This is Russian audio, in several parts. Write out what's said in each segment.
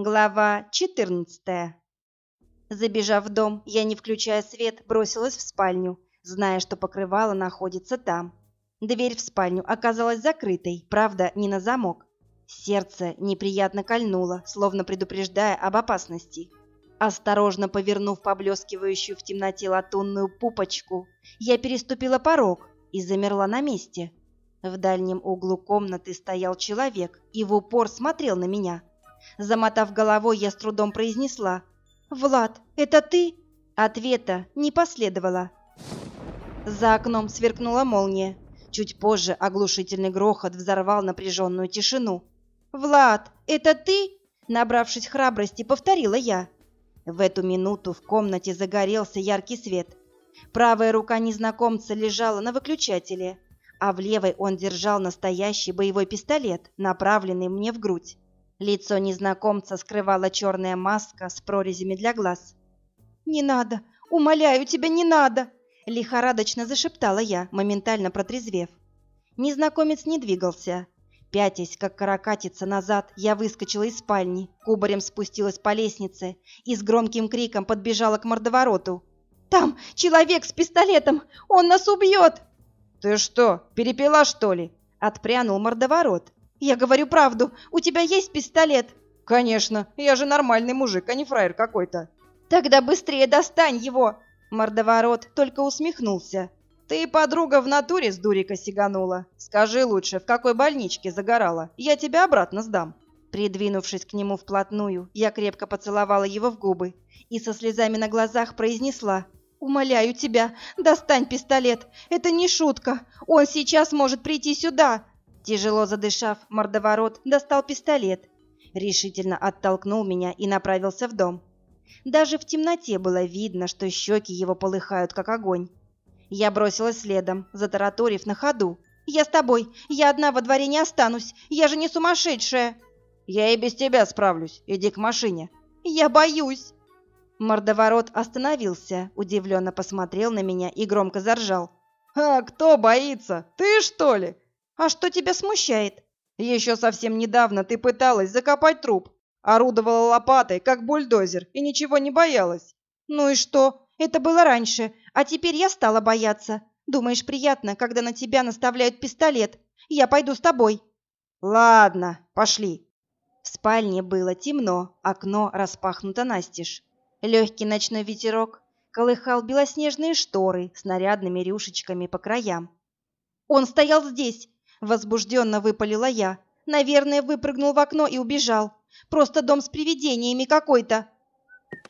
Глава 14. Забежав в дом, я, не включая свет, бросилась в спальню, зная, что покрывало находится там. Дверь в спальню оказалась закрытой, правда, не на замок. Сердце неприятно кольнуло, словно предупреждая об опасности. Осторожно повернув поблескивающую в темноте латунную пупочку, я переступила порог и замерла на месте. В дальнем углу комнаты стоял человек и в упор смотрел на меня – Замотав головой, я с трудом произнесла. «Влад, это ты?» Ответа не последовало. За окном сверкнула молния. Чуть позже оглушительный грохот взорвал напряженную тишину. «Влад, это ты?» Набравшись храбрости, повторила я. В эту минуту в комнате загорелся яркий свет. Правая рука незнакомца лежала на выключателе, а в левой он держал настоящий боевой пистолет, направленный мне в грудь. Лицо незнакомца скрывала черная маска с прорезями для глаз. «Не надо! Умоляю тебя, не надо!» Лихорадочно зашептала я, моментально протрезвев. Незнакомец не двигался. Пятясь, как каракатица назад, я выскочила из спальни, кубарем спустилась по лестнице и с громким криком подбежала к мордовороту. «Там человек с пистолетом! Он нас убьет!» «Ты что, перепила, что ли?» — отпрянул мордоворот. «Я говорю правду. У тебя есть пистолет?» «Конечно. Я же нормальный мужик, а не фраер какой-то». «Тогда быстрее достань его!» Мордоворот только усмехнулся. «Ты, подруга, в натуре с дурика сиганула. Скажи лучше, в какой больничке загорала? Я тебя обратно сдам». Придвинувшись к нему вплотную, я крепко поцеловала его в губы и со слезами на глазах произнесла «Умоляю тебя, достань пистолет. Это не шутка. Он сейчас может прийти сюда. Тяжело задышав, мордоворот достал пистолет, решительно оттолкнул меня и направился в дом. Даже в темноте было видно, что щеки его полыхают, как огонь. Я бросилась следом, затараторив на ходу. «Я с тобой! Я одна во дворе не останусь! Я же не сумасшедшая!» «Я и без тебя справлюсь! Иди к машине!» «Я боюсь!» Мордоворот остановился, удивленно посмотрел на меня и громко заржал. «А кто боится? Ты, что ли? «А что тебя смущает?» «Еще совсем недавно ты пыталась закопать труп, орудовала лопатой, как бульдозер, и ничего не боялась». «Ну и что? Это было раньше, а теперь я стала бояться. Думаешь, приятно, когда на тебя наставляют пистолет? Я пойду с тобой». «Ладно, пошли». В спальне было темно, окно распахнуто настежь. Легкий ночной ветерок колыхал белоснежные шторы с нарядными рюшечками по краям. «Он стоял здесь, Возбужденно выпалила я. Наверное, выпрыгнул в окно и убежал. Просто дом с привидениями какой-то.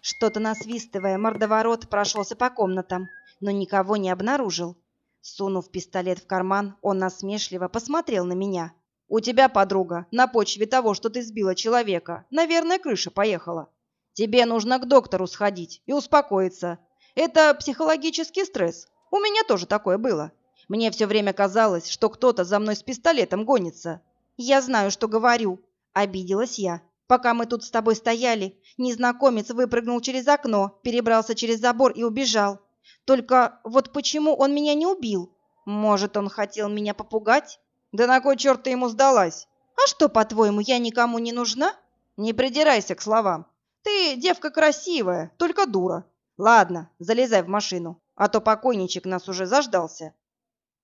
Что-то насвистывая, мордоворот прошелся по комнатам, но никого не обнаружил. Сунув пистолет в карман, он насмешливо посмотрел на меня. «У тебя, подруга, на почве того, что ты сбила человека, наверное, крыша поехала. Тебе нужно к доктору сходить и успокоиться. Это психологический стресс. У меня тоже такое было. Мне все время казалось, что кто-то за мной с пистолетом гонится. Я знаю, что говорю. Обиделась я. Пока мы тут с тобой стояли, незнакомец выпрыгнул через окно, перебрался через забор и убежал. Только вот почему он меня не убил? Может, он хотел меня попугать? Да на кой черт ты ему сдалась? А что, по-твоему, я никому не нужна? Не придирайся к словам. Ты девка красивая, только дура. Ладно, залезай в машину, а то покойничек нас уже заждался.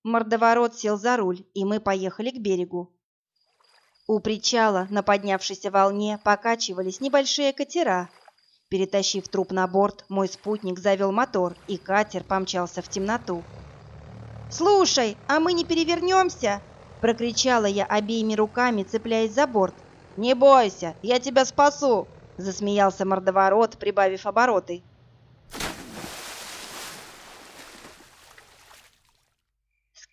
Мордоворот сел за руль, и мы поехали к берегу. У причала на поднявшейся волне покачивались небольшие катера. Перетащив труп на борт, мой спутник завел мотор, и катер помчался в темноту. «Слушай, а мы не перевернемся?» – прокричала я обеими руками, цепляясь за борт. «Не бойся, я тебя спасу!» – засмеялся мордоворот, прибавив обороты.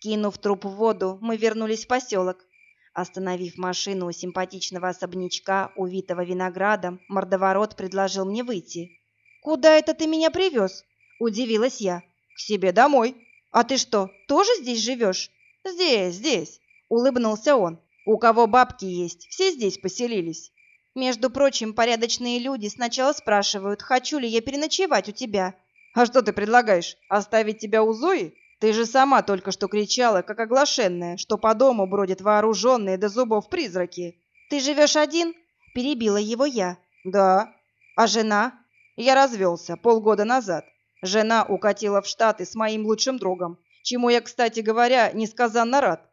Кинув труп в воду, мы вернулись в поселок. Остановив машину у симпатичного особнячка, увитого виноградом, мордоворот предложил мне выйти. «Куда это ты меня привез?» – удивилась я. «К себе домой». «А ты что, тоже здесь живешь?» «Здесь, здесь», – улыбнулся он. «У кого бабки есть, все здесь поселились». «Между прочим, порядочные люди сначала спрашивают, хочу ли я переночевать у тебя». «А что ты предлагаешь, оставить тебя у Зои?» Ты же сама только что кричала, как оглашенная, что по дому бродят вооруженные до зубов призраки. Ты живешь один? Перебила его я. Да. А жена? Я развелся полгода назад. Жена укатила в Штаты с моим лучшим другом, чему я, кстати говоря, несказанно рад.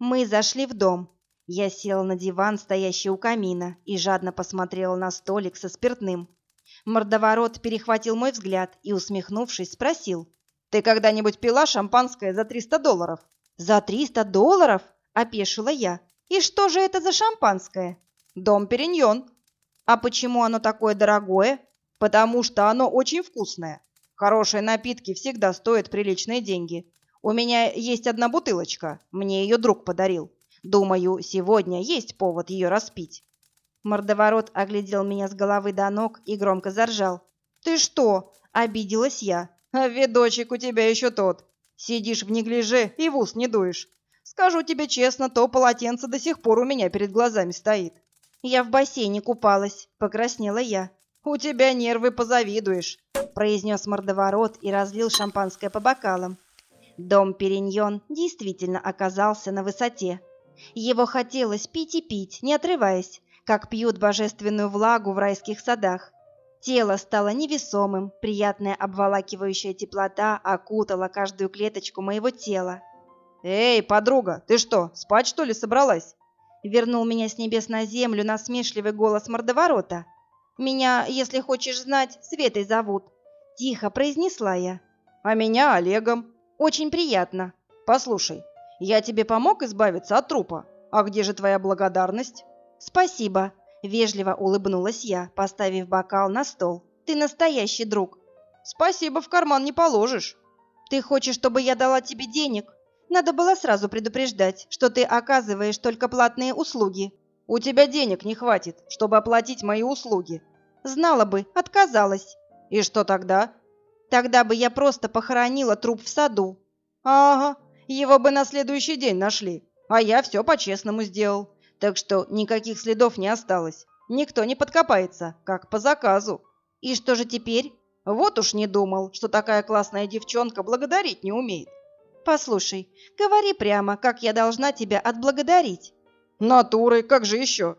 Мы зашли в дом. Я села на диван, стоящий у камина, и жадно посмотрела на столик со спиртным. Мордоворот перехватил мой взгляд и, усмехнувшись, спросил. «Ты когда-нибудь пила шампанское за 300 долларов?» «За 300 долларов?» – опешила я. «И что же это за шампанское?» «Дом Периньон». «А почему оно такое дорогое?» «Потому что оно очень вкусное. Хорошие напитки всегда стоят приличные деньги. У меня есть одна бутылочка, мне ее друг подарил. Думаю, сегодня есть повод ее распить». Мордоворот оглядел меня с головы до ног и громко заржал. «Ты что?» – обиделась я. «А видочек у тебя еще тот. Сидишь в неглиже и в ус не дуешь. Скажу тебе честно, то полотенце до сих пор у меня перед глазами стоит». «Я в бассейне купалась», – покраснела я. «У тебя нервы позавидуешь», – произнес мордоворот и разлил шампанское по бокалам. Дом Периньон действительно оказался на высоте. Его хотелось пить и пить, не отрываясь, как пьют божественную влагу в райских садах. Тело стало невесомым, приятная обволакивающая теплота окутала каждую клеточку моего тела. «Эй, подруга, ты что, спать что ли собралась?» Вернул меня с небес на землю насмешливый голос мордоворота. «Меня, если хочешь знать, Светой зовут», — тихо произнесла я. «А меня Олегом». Очень приятно. Послушай, я тебе помог избавиться от трупа. А где же твоя благодарность? Спасибо, вежливо улыбнулась я, поставив бокал на стол. Ты настоящий друг. Спасибо в карман не положишь. Ты хочешь, чтобы я дала тебе денег? Надо было сразу предупреждать, что ты оказываешь только платные услуги. У тебя денег не хватит, чтобы оплатить мои услуги. Знала бы, отказалась. И что тогда? Тогда бы я просто похоронила труп в саду. Ага, его бы на следующий день нашли. А я все по-честному сделал. Так что никаких следов не осталось. Никто не подкопается, как по заказу. И что же теперь? Вот уж не думал, что такая классная девчонка благодарить не умеет. Послушай, говори прямо, как я должна тебя отблагодарить. Натурой, как же еще?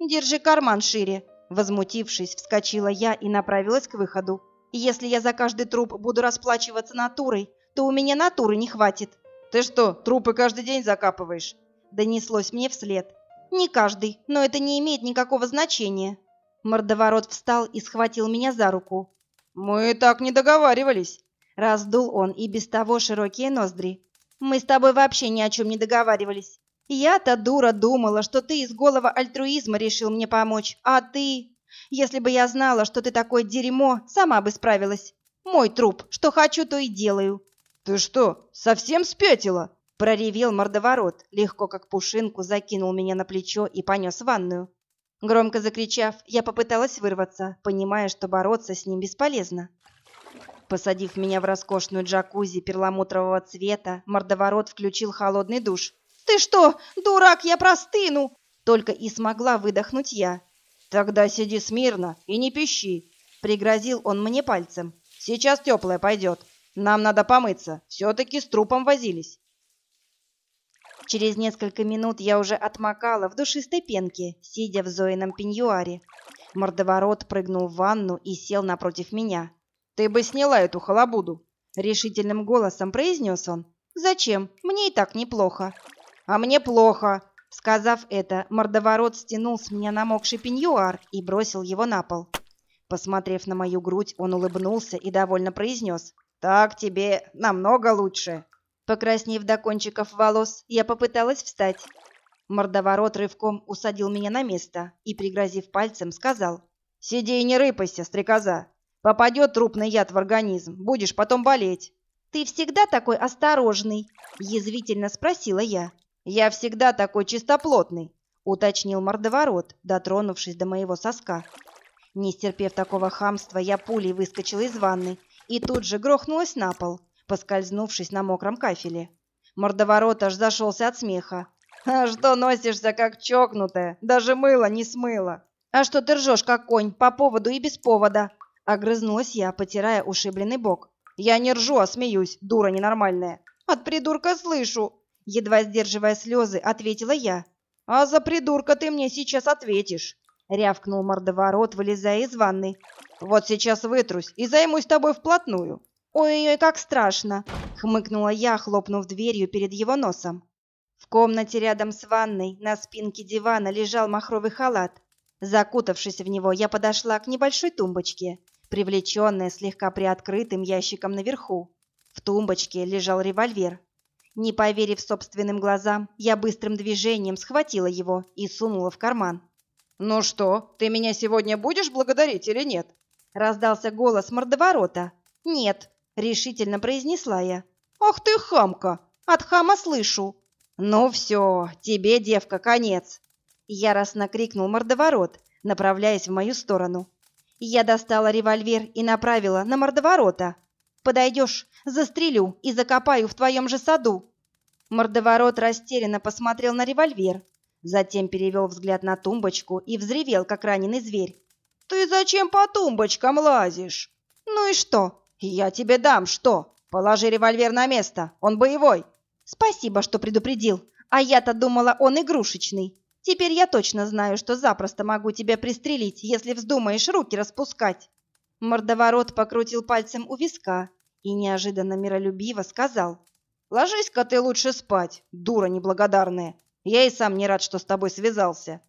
Держи карман шире. Возмутившись, вскочила я и направилась к выходу. Если я за каждый труп буду расплачиваться натурой, то у меня натуры не хватит. Ты что, трупы каждый день закапываешь? Донеслось мне вслед. Не каждый, но это не имеет никакого значения. Мордоворот встал и схватил меня за руку. Мы так не договаривались. Раздул он и без того широкие ноздри. Мы с тобой вообще ни о чем не договаривались. Я-то дура думала, что ты из голого альтруизма решил мне помочь, а ты... Если бы я знала, что ты такое дерьмо, сама бы справилась. Мой труп, что хочу, то и делаю». «Ты что, совсем спятила?» — проревел мордоворот, легко как пушинку закинул меня на плечо и понес в ванную. Громко закричав, я попыталась вырваться, понимая, что бороться с ним бесполезно. Посадив меня в роскошную джакузи перламутрового цвета, мордоворот включил холодный душ. «Ты что, дурак, я простыну!» Только и смогла выдохнуть я, «Тогда сиди смирно и не пищи», — пригрозил он мне пальцем. «Сейчас теплое пойдет. Нам надо помыться. Все-таки с трупом возились». Через несколько минут я уже отмокала в душистой пенке, сидя в Зоином пеньюаре. Мордоворот прыгнул в ванну и сел напротив меня. «Ты бы сняла эту халабуду!» — решительным голосом произнес он. «Зачем? Мне и так неплохо». «А мне плохо!» Сказав это, мордоворот стянул с меня намокший пеньюар и бросил его на пол. Посмотрев на мою грудь, он улыбнулся и довольно произнес. «Так тебе намного лучше». Покраснев до кончиков волос, я попыталась встать. Мордоворот рывком усадил меня на место и, пригрозив пальцем, сказал. «Сиди и не рыпайся, стрекоза. Попадет трупный яд в организм, будешь потом болеть». «Ты всегда такой осторожный?» – язвительно спросила я. «Я всегда такой чистоплотный», — уточнил мордоворот, дотронувшись до моего соска. Не стерпев такого хамства, я пулей выскочила из ванны и тут же грохнулась на пол, поскользнувшись на мокром кафеле. Мордоворот аж зашелся от смеха. «А что носишься, как чокнутая? Даже мыло не смыло!» «А что ты ржешь, как конь, по поводу и без повода?» Огрызнулась я, потирая ушибленный бок. «Я не ржу, а смеюсь, дура ненормальная!» «От придурка слышу!» Едва сдерживая слезы, ответила я. «А за придурка ты мне сейчас ответишь!» — рявкнул мордоворот, вылезая из ванны. «Вот сейчас вытрусь и займусь тобой вплотную». «Ой-ой, как страшно!» — хмыкнула я, хлопнув дверью перед его носом. В комнате рядом с ванной на спинке дивана лежал махровый халат. Закутавшись в него, я подошла к небольшой тумбочке, привлеченная слегка приоткрытым ящиком наверху. В тумбочке лежал револьвер. Не поверив собственным глазам, я быстрым движением схватила его и сунула в карман. «Ну что, ты меня сегодня будешь благодарить или нет?» Раздался голос мордоворота. «Нет», — решительно произнесла я. «Ах ты хамка! От хама слышу!» «Ну все, тебе, девка, конец!» Яростно крикнул мордоворот, направляясь в мою сторону. Я достала револьвер и направила на мордоворота. «Подойдешь, застрелю и закопаю в твоем же саду!» Мордоворот растерянно посмотрел на револьвер, затем перевел взгляд на тумбочку и взревел, как раненый зверь. «Ты зачем по тумбочкам лазишь?» «Ну и что?» «Я тебе дам что? Положи револьвер на место, он боевой». «Спасибо, что предупредил, а я-то думала, он игрушечный. Теперь я точно знаю, что запросто могу тебя пристрелить, если вздумаешь руки распускать». Мордоворот покрутил пальцем у виска и неожиданно миролюбиво сказал. «Ложись-ка ты лучше спать, дура неблагодарная. Я и сам не рад, что с тобой связался».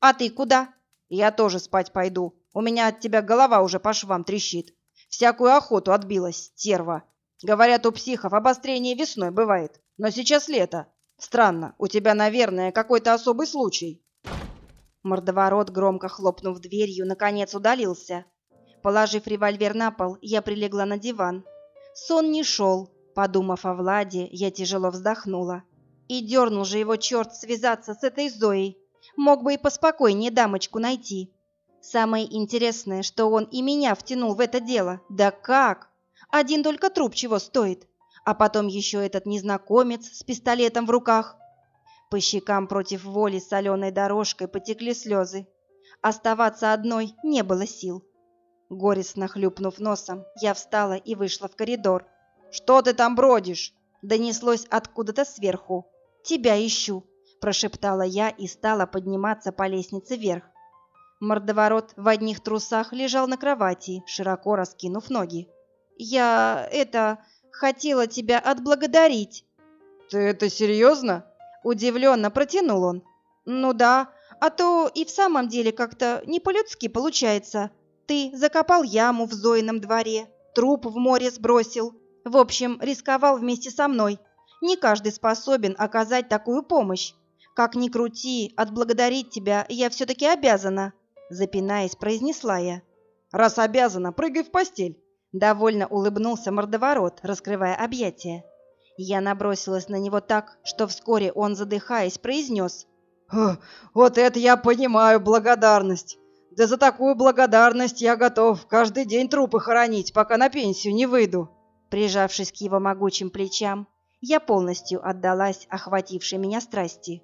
«А ты куда?» «Я тоже спать пойду. У меня от тебя голова уже по швам трещит. Всякую охоту отбилась, стерва. Говорят, у психов обострение весной бывает, но сейчас лето. Странно, у тебя, наверное, какой-то особый случай. Мордоворот, громко хлопнув дверью, наконец удалился. Положив револьвер на пол, я прилегла на диван. Сон не шел. Подумав о Владе, я тяжело вздохнула. И дернул же его черт связаться с этой Зоей. Мог бы и поспокойнее дамочку найти. Самое интересное, что он и меня втянул в это дело. Да как? Один только труп чего стоит. А потом еще этот незнакомец с пистолетом в руках. По щекам против воли соленой дорожкой потекли слезы. Оставаться одной не было сил. Горестно хлюпнув носом, я встала и вышла в коридор. «Что ты там бродишь?» Донеслось откуда-то сверху. «Тебя ищу», – прошептала я и стала подниматься по лестнице вверх. Мордоворот в одних трусах лежал на кровати, широко раскинув ноги. «Я... это... хотела тебя отблагодарить». «Ты это серьезно?» Удивленно протянул он. «Ну да, а то и в самом деле как-то не по-людски получается. Ты закопал яму в Зоином дворе, труп в море сбросил. В общем, рисковал вместе со мной. Не каждый способен оказать такую помощь. Как ни крути, отблагодарить тебя я все-таки обязана запинаясь, произнесла я. «Раз обязана, прыгай в постель!» Довольно улыбнулся мордоворот, раскрывая объятия. Я набросилась на него так, что вскоре он, задыхаясь, произнес. «Вот это я понимаю благодарность! Да за такую благодарность я готов каждый день трупы хоронить, пока на пенсию не выйду!» Прижавшись к его могучим плечам, я полностью отдалась охватившей меня страсти.